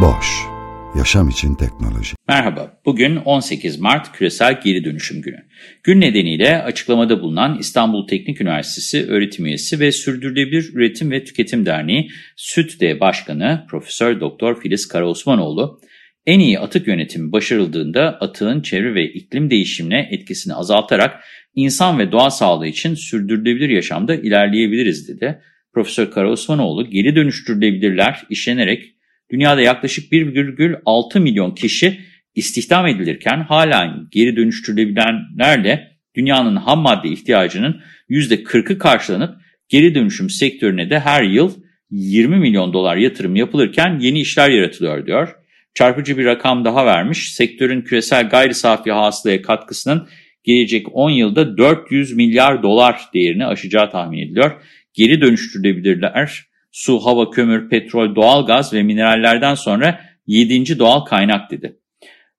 Boş, yaşam için teknoloji. Merhaba, bugün 18 Mart Küresel Geri Dönüşüm Günü. Gün nedeniyle açıklamada bulunan İstanbul Teknik Üniversitesi öğretim üyesi ve Sürdürülebilir Üretim ve Tüketim Derneği SÜTDE Başkanı Profesör Doktor Filiz Karaosmanoğlu, en iyi atık yönetimi başarıldığında atığın çevre ve iklim değişimine etkisini azaltarak insan ve doğa sağlığı için sürdürülebilir yaşamda ilerleyebiliriz dedi. Profesör Karaosmanoğlu geri dönüştürülebilirler işlenerek dünyada yaklaşık 1,6 milyon kişi istihdam edilirken hala geri dönüştürülebilenlerle dünyanın ham madde ihtiyacının %40'ı karşılanıp geri dönüşüm sektörüne de her yıl 20 milyon dolar yatırım yapılırken yeni işler yaratılıyor diyor. Çarpıcı bir rakam daha vermiş. Sektörün küresel gayri safi hasılaya katkısının gelecek 10 yılda 400 milyar dolar değerini aşacağı tahmin ediliyor. Geri dönüştürülebilirler su, hava, kömür, petrol, doğalgaz ve minerallerden sonra 7. doğal kaynak dedi.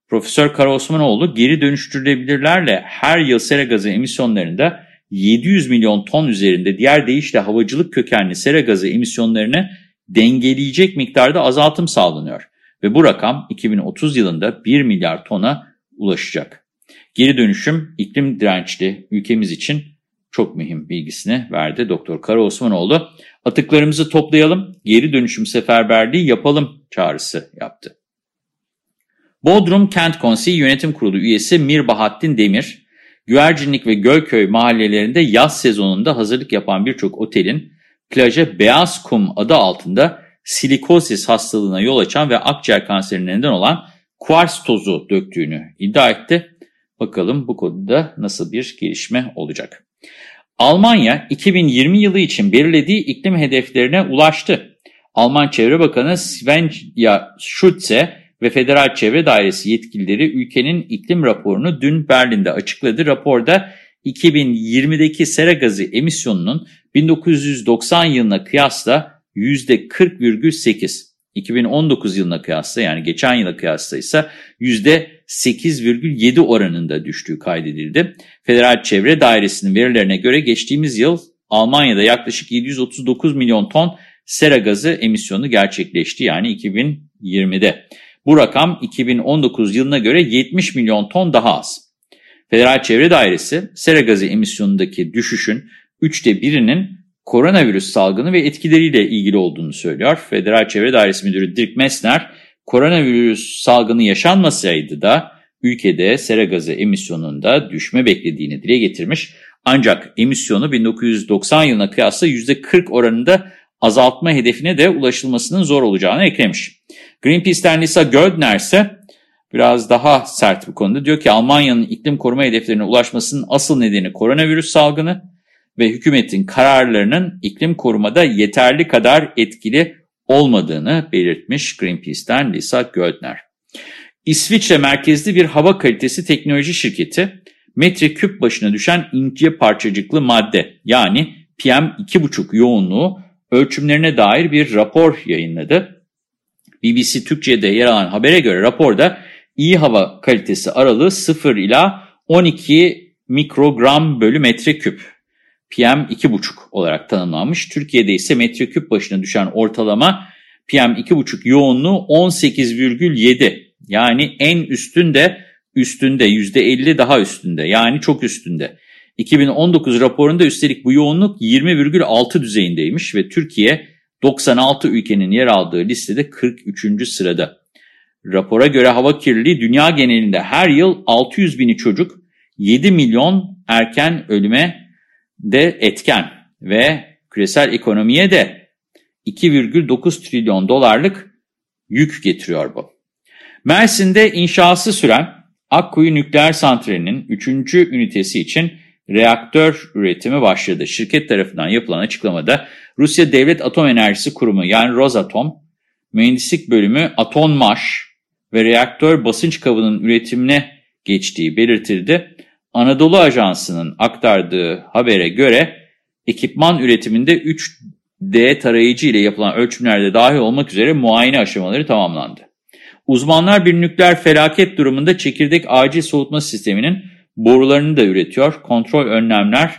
Profesör Kara Osmanoğlu geri dönüştürülebilirlerle her yıl sera gazı emisyonlarında 700 milyon ton üzerinde diğer deyişle havacılık kökenli sera gazı emisyonlarını dengeleyecek miktarda azaltım sağlanıyor. Ve bu rakam 2030 yılında 1 milyar tona ulaşacak. Geri dönüşüm iklim dirençli ülkemiz için çok mühim bilgisini verdi Doktor Kara Osmanoğlu. Atıklarımızı toplayalım, geri dönüşüm seferberliği yapalım çağrısı yaptı. Bodrum Kent Konseyi Yönetim Kurulu üyesi Mir Bahattin Demir, Güvercinlik ve Gölköy mahallelerinde yaz sezonunda hazırlık yapan birçok otelin plaja beyaz kum adı altında silikozis hastalığına yol açan ve akciğer kanserine neden olan kuars tozu döktüğünü iddia etti. Bakalım bu konuda nasıl bir gelişme olacak. Almanya 2020 yılı için belirlediği iklim hedeflerine ulaştı. Alman Çevre Bakanı Svenja Schulze ve Federal Çevre Dairesi yetkilileri ülkenin iklim raporunu dün Berlin'de açıkladı. Raporda 2020'deki sera gazı emisyonunun 1990 yılına kıyasla %40,8, 2019 yılına kıyasla yani geçen yıla kıyasla ise %8,7 oranında düştüğü kaydedildi. Federal Çevre Dairesi'nin verilerine göre geçtiğimiz yıl Almanya'da yaklaşık 739 milyon ton sera gazı emisyonu gerçekleşti yani 2020'de. Bu rakam 2019 yılına göre 70 milyon ton daha az. Federal Çevre Dairesi sera gazı emisyonundaki düşüşün üçte birinin koronavirüs salgını ve etkileriyle ilgili olduğunu söylüyor. Federal Çevre Dairesi Müdürü Dirk Messner, koronavirüs salgını yaşanmasaydı da ülkede sera gazı emisyonunda düşme beklediğini dile getirmiş. Ancak emisyonu 1990 yılına kıyasla %40 oranında azaltma hedefine de ulaşılmasının zor olacağını eklemiş. Greenpeace'ten Lisa Göldner ise biraz daha sert bir konuda diyor ki Almanya'nın iklim koruma hedeflerine ulaşmasının asıl nedeni koronavirüs salgını ve hükümetin kararlarının iklim korumada yeterli kadar etkili olmadığını belirtmiş Greenpeace'ten Lisa Göldner. İsviçre merkezli bir hava kalitesi teknoloji şirketi metreküp başına düşen ince parçacıklı madde yani PM2,5 yoğunluğu ölçümlerine dair bir rapor yayınladı. BBC Türkçe'de yer alan habere göre raporda iyi hava kalitesi aralığı 0 ila 12 mikrogram bölü metreküp PM2,5 olarak tanımlanmış. Türkiye'de ise metreküp başına düşen ortalama PM2,5 yoğunluğu 18,7 yani en üstünde üstünde %50 daha üstünde yani çok üstünde. 2019 raporunda üstelik bu yoğunluk 20,6 düzeyindeymiş ve Türkiye 96 ülkenin yer aldığı listede 43. sırada. Rapora göre hava kirliliği dünya genelinde her yıl 600 bini çocuk 7 milyon erken ölüme de etken ve küresel ekonomiye de 2,9 trilyon dolarlık yük getiriyor bu. Mersin'de inşası süren Akkuyu Nükleer Santrali'nin 3. ünitesi için reaktör üretimi başladı. Şirket tarafından yapılan açıklamada Rusya Devlet Atom Enerjisi Kurumu yani Rosatom, mühendislik bölümü Atonmaş ve reaktör basınç kabının üretimine geçtiği belirtildi. Anadolu Ajansı'nın aktardığı habere göre ekipman üretiminde 3D tarayıcı ile yapılan ölçümlerde dahil olmak üzere muayene aşamaları tamamlandı. Uzmanlar bir nükleer felaket durumunda çekirdek acil soğutma sisteminin borularını da üretiyor. Kontrol önlemler,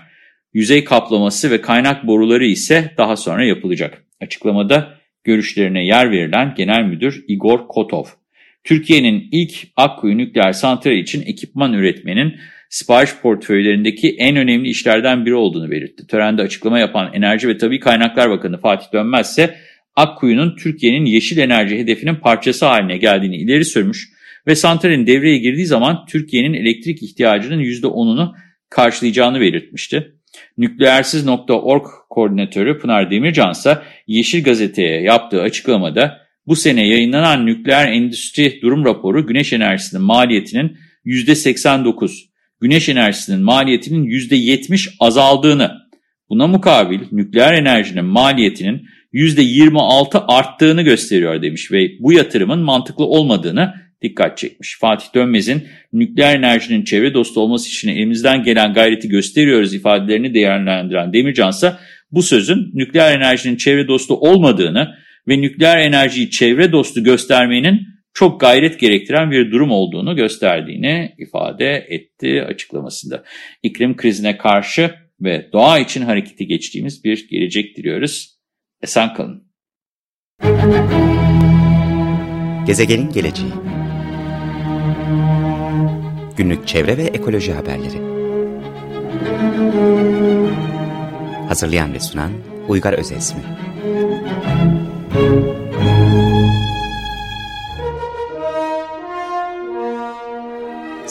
yüzey kaplaması ve kaynak boruları ise daha sonra yapılacak. Açıklamada görüşlerine yer verilen Genel Müdür Igor Kotov, Türkiye'nin ilk Akkuyu nükleer santrali için ekipman üretmenin sipariş portföylerindeki en önemli işlerden biri olduğunu belirtti. Törende açıklama yapan Enerji ve Tabi Kaynaklar Bakanı Fatih Dönmez ise Akkuyu'nun Türkiye'nin yeşil enerji hedefinin parçası haline geldiğini ileri sürmüş ve santralin devreye girdiği zaman Türkiye'nin elektrik ihtiyacının %10'unu karşılayacağını belirtmişti. Nükleersiz.org koordinatörü Pınar Demircan ise Yeşil Gazete'ye yaptığı açıklamada bu sene yayınlanan nükleer endüstri durum raporu güneş enerjisinin maliyetinin %89, güneş enerjisinin maliyetinin %70 azaldığını, buna mukabil nükleer enerjinin maliyetinin %26 arttığını gösteriyor demiş ve bu yatırımın mantıklı olmadığını dikkat çekmiş. Fatih Dönmez'in nükleer enerjinin çevre dostu olması için elimizden gelen gayreti gösteriyoruz ifadelerini değerlendiren Demircan ise bu sözün nükleer enerjinin çevre dostu olmadığını ve nükleer enerjiyi çevre dostu göstermenin çok gayret gerektiren bir durum olduğunu gösterdiğini ifade etti açıklamasında. İklim krizine karşı ve doğa için harekete geçtiğimiz bir gelecek diliyoruz. Esen kalın. Gezegenin geleceği Günlük çevre ve ekoloji haberleri Hazırlayan ve sunan Uygar Özesmi